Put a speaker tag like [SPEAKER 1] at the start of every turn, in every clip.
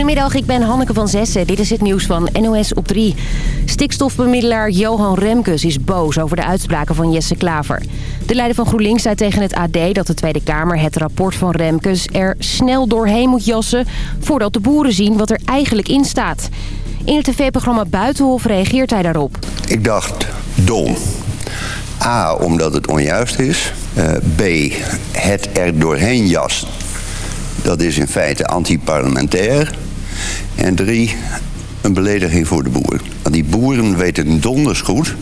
[SPEAKER 1] Goedemiddag, ik ben Hanneke van Zessen. Dit is het nieuws van NOS op 3. Stikstofbemiddelaar Johan Remkes is boos over de uitspraken van Jesse Klaver. De leider van GroenLinks zei tegen het AD dat de Tweede Kamer het rapport van Remkes er snel doorheen moet jassen... voordat de boeren zien wat er eigenlijk in staat. In het tv-programma Buitenhof reageert hij daarop.
[SPEAKER 2] Ik dacht, dom. A, omdat het onjuist is. Uh, B, het er doorheen jassen dat is in feite anti-parlementair. En drie, een belediging voor de boeren. Want die boeren weten donders goed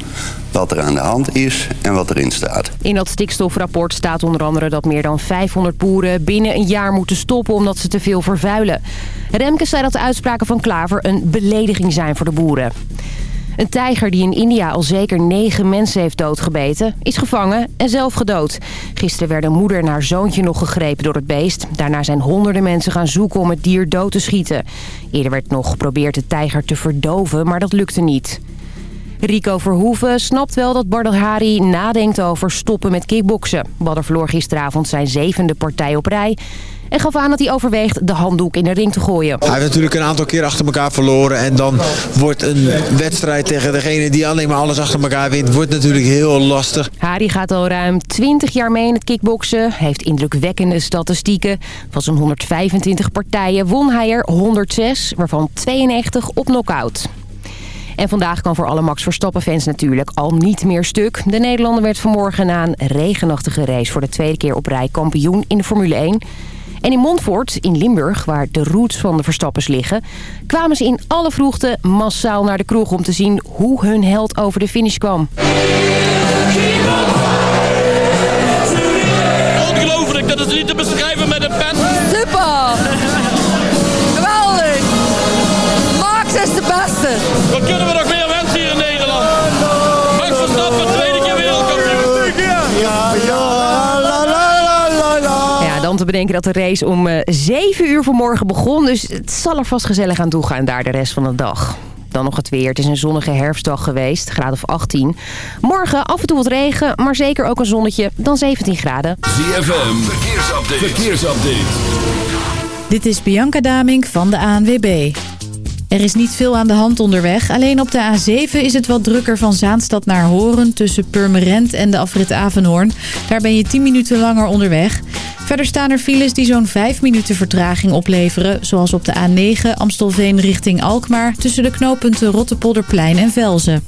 [SPEAKER 2] wat er aan de hand is en wat erin staat.
[SPEAKER 1] In dat stikstofrapport staat onder andere dat meer dan 500 boeren binnen een jaar moeten stoppen omdat ze te veel vervuilen. Remkes zei dat de uitspraken van Klaver een belediging zijn voor de boeren. Een tijger die in India al zeker negen mensen heeft doodgebeten... is gevangen en zelf gedood. Gisteren werden moeder en haar zoontje nog gegrepen door het beest. Daarna zijn honderden mensen gaan zoeken om het dier dood te schieten. Eerder werd nog geprobeerd de tijger te verdoven, maar dat lukte niet. Rico Verhoeven snapt wel dat Badr Hari nadenkt over stoppen met kickboksen. Badr verloor gisteravond zijn zevende partij op rij... En gaf aan dat hij overweegt de handdoek in de ring te gooien.
[SPEAKER 3] Hij heeft natuurlijk een aantal keer achter elkaar verloren. En dan wordt een wedstrijd tegen degene die alleen maar alles achter elkaar wint... wordt natuurlijk heel lastig.
[SPEAKER 1] Harry gaat al ruim 20 jaar mee in het kickboksen. heeft indrukwekkende statistieken. Van zo'n 125 partijen won hij er 106, waarvan 92 op knockout. En vandaag kan voor alle Max Verstappen-fans natuurlijk al niet meer stuk. De Nederlander werd vanmorgen na een regenachtige race... voor de tweede keer op rij kampioen in de Formule 1... En in Montfort, in Limburg, waar de roots van de Verstappers liggen... kwamen ze in alle vroegte massaal naar de kroeg om te zien hoe hun held over de finish kwam.
[SPEAKER 4] Ongelooflijk, dat is niet te beschrijven met een
[SPEAKER 1] bedenken dat de race om uh, eh, 7 uur vanmorgen begon. Dus het zal er vast gezellig aan toe gaan daar de rest van de dag. Dan nog het weer. Het is een zonnige herfstdag geweest, graad of 18. Morgen af en toe wat regen, maar zeker ook een zonnetje, dan 17 graden.
[SPEAKER 5] ZFM, verkeersupdate. verkeersupdate.
[SPEAKER 6] Dit is Bianca Damink van de ANWB. Er is niet veel aan de hand onderweg. Alleen op de A7 is het wat drukker van Zaanstad naar Horen... tussen Purmerend en de afrit Avenhoorn. Daar ben je 10 minuten langer onderweg. Verder staan er files die zo'n 5 minuten vertraging opleveren... zoals op de A9 Amstelveen richting Alkmaar... tussen de knooppunten Rottepolderplein en Velzen.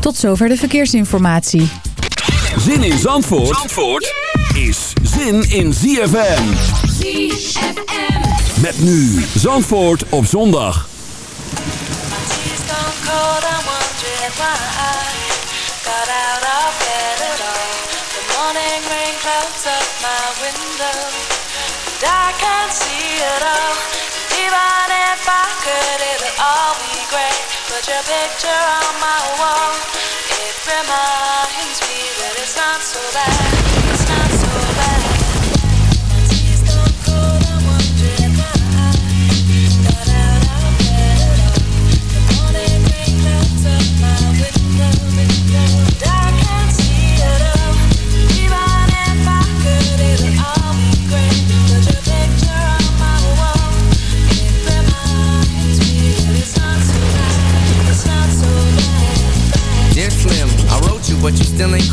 [SPEAKER 6] Tot zover de verkeersinformatie.
[SPEAKER 5] Zin in Zandvoort, Zandvoort is zin in ZFM. ZFM. Met nu Zandvoort op zondag. Cold, I'm wondering why I got out of bed at all. The morning rain clouds up my window, and I can't see it all. Even if I could, it'll all be great. Put your picture on my wall. It reminds me that it's not so bad.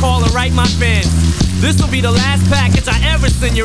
[SPEAKER 5] Call and write my fans. This will be the last package I ever send you.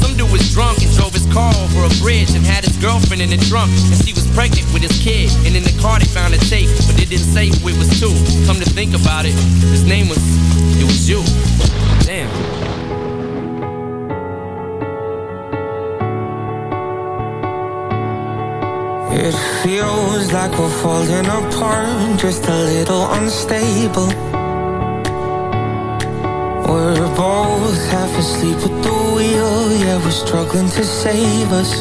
[SPEAKER 5] Some dude was drunk and drove his car over a bridge and had his girlfriend in the trunk. And she was pregnant with his kid. And in the car they found a tape, but they didn't say who it was to. Come to think about it, his name was, it was you. Damn.
[SPEAKER 7] It feels like we're falling apart, just a little unstable. We're both half asleep at the wheel, yeah, we're struggling to save us.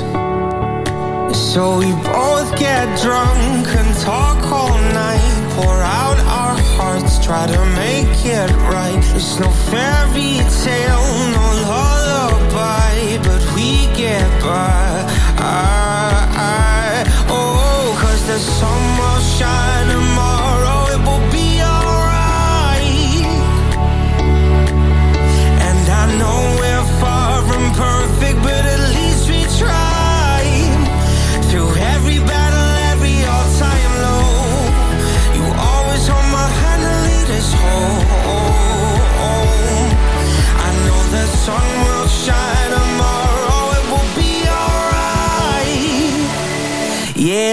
[SPEAKER 7] So we both get drunk and talk all night, pour out our hearts, try to make it right. It's no fairy tale, no lullaby, but we get by. I, I, oh, cause the sun will shine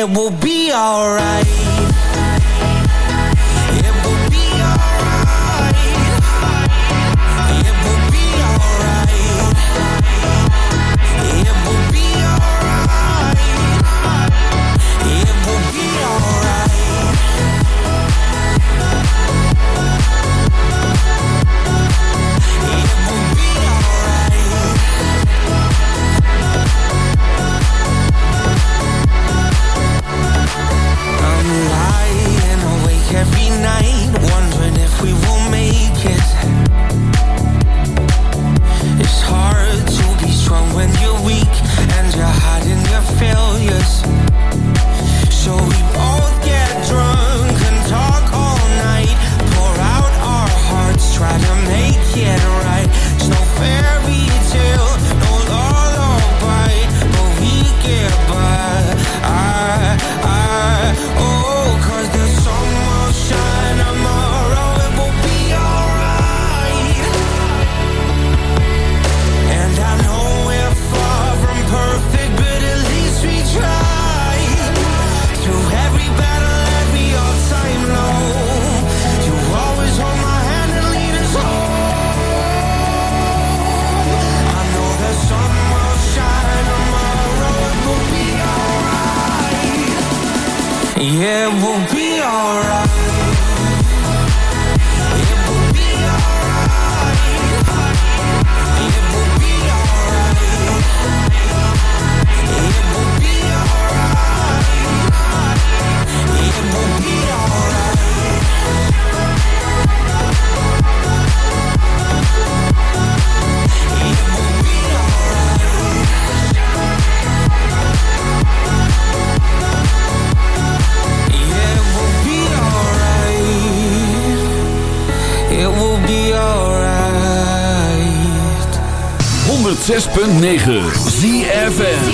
[SPEAKER 7] it will be alright.
[SPEAKER 8] 106.9 ZFN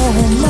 [SPEAKER 9] your love.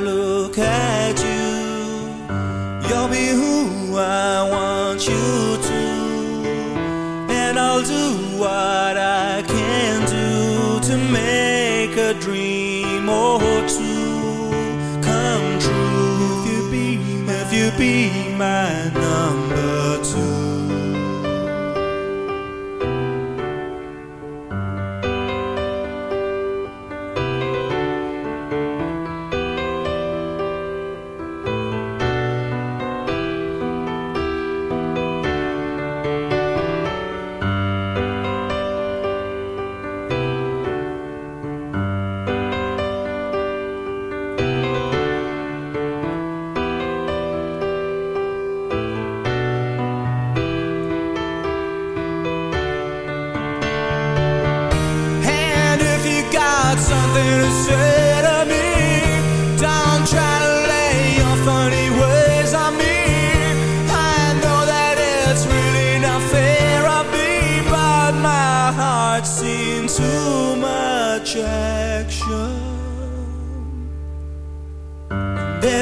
[SPEAKER 10] I want you to. And I'll do what I can do to make a dream or two come true. If you be, if you be my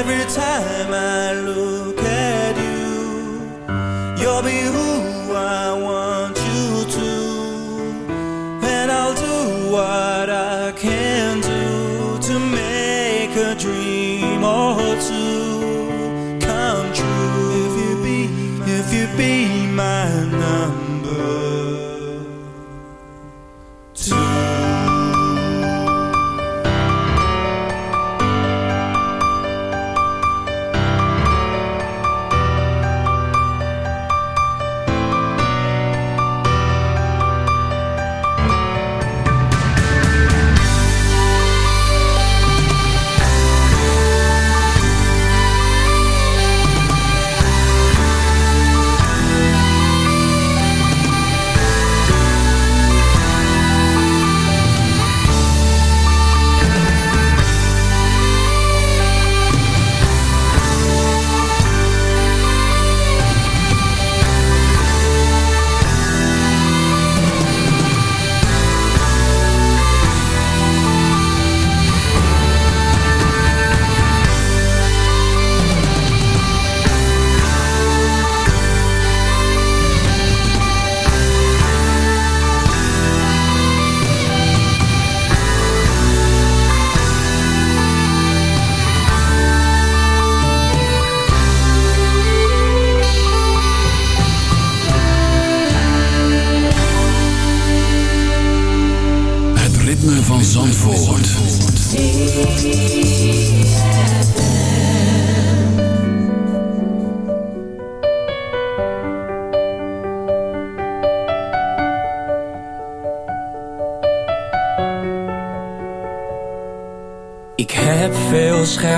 [SPEAKER 10] every time I look be my number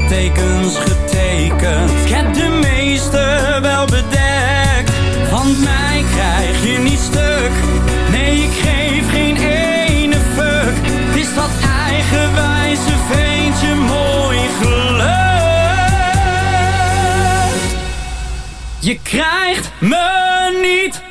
[SPEAKER 11] littekens getekend, ik heb de meeste wel bedekt. Want mij krijg je niet stuk, nee ik geef geen ene fuck. Is dat eigenwijze veentje mooi geluk. Je krijgt me niet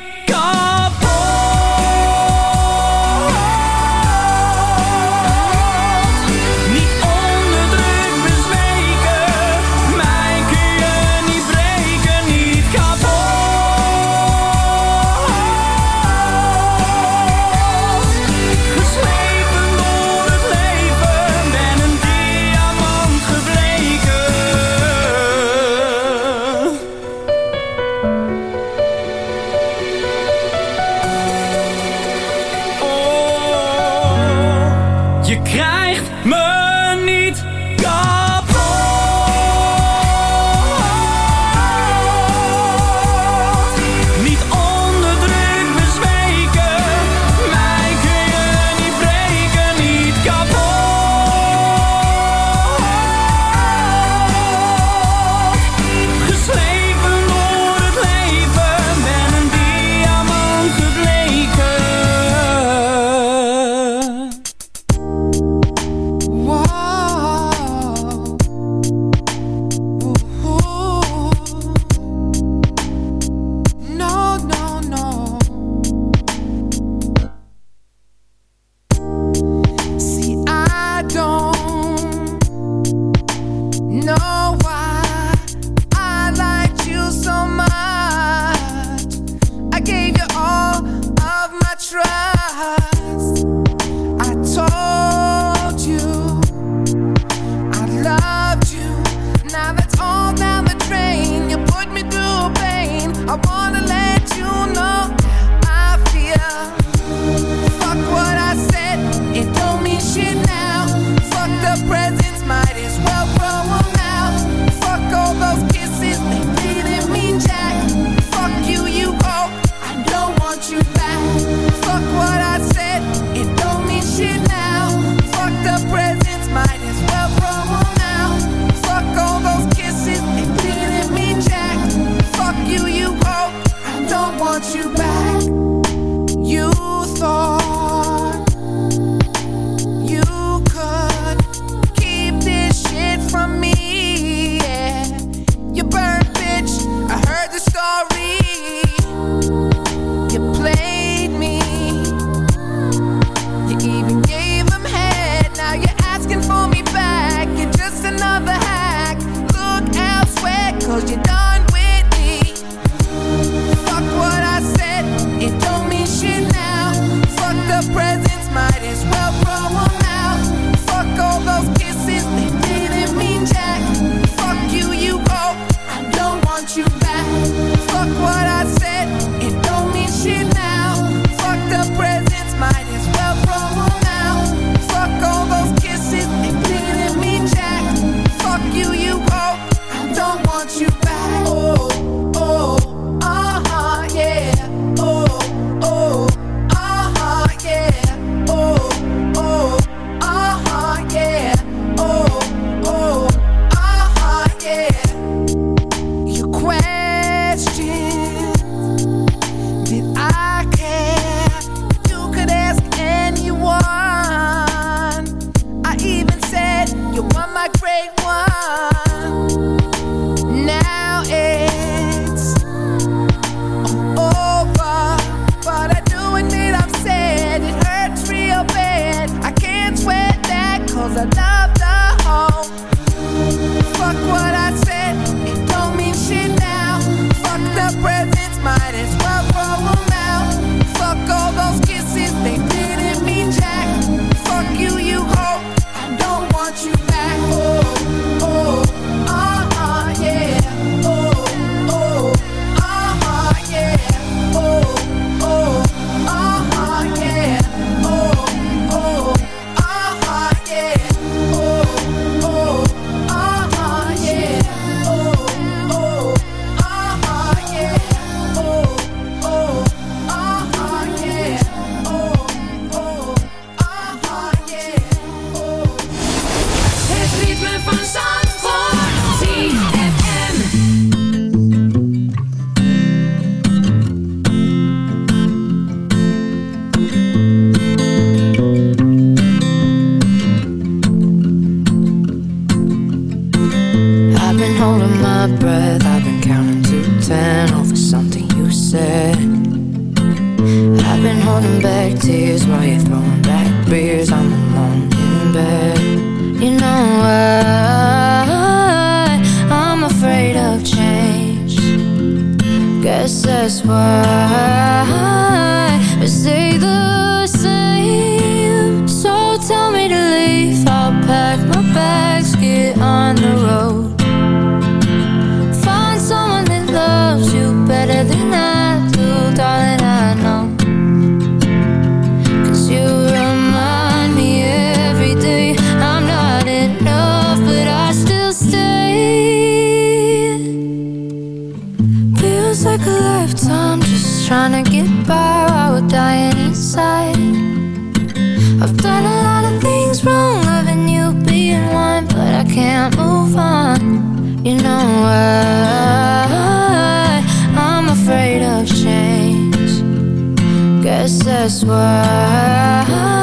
[SPEAKER 12] why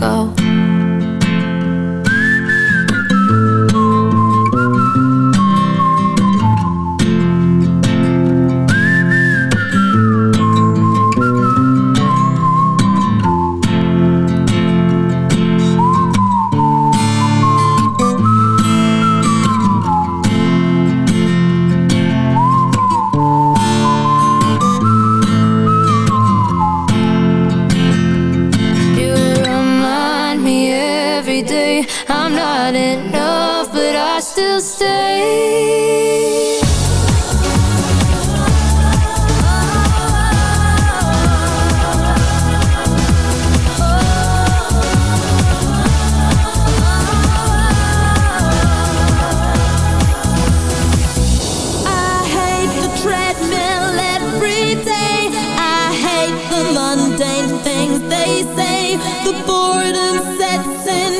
[SPEAKER 12] go.
[SPEAKER 13] treadmill every day. I hate the mundane things they say. The boredom sets in